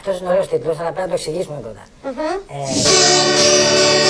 Αυτός είναι ωραίος τίτλος, αλλά πρέπει να το εξηγήσουμε πρώτα. Ε,